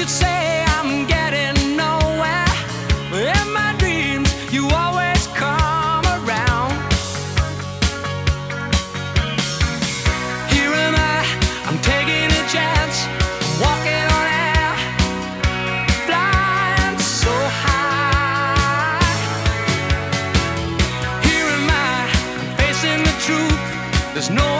you'd say No